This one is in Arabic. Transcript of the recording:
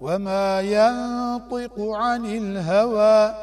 وما ينطق عن الهوى